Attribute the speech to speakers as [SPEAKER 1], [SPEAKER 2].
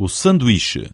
[SPEAKER 1] o sanduíche.